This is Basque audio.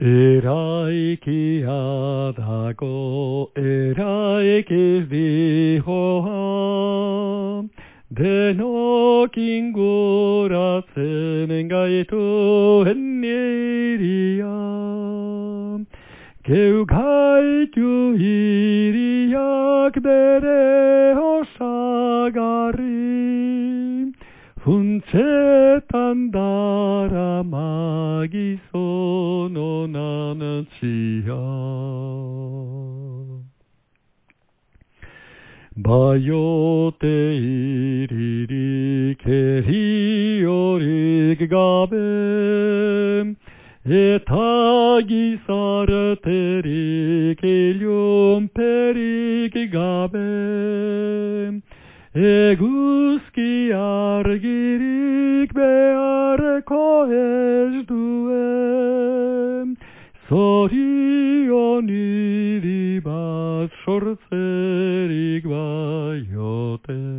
Eraikia dago, eraikiz dihoa, denok inguratzen gaituen niria. Geu gaitu hiriak bere osagarri, funtzetan 渚の七つやばよていりりけりよりがべえたぎされてりけりょんぺりきがべえぐすきあるぎり ez duen, zorion iri bat sortzerik baiote.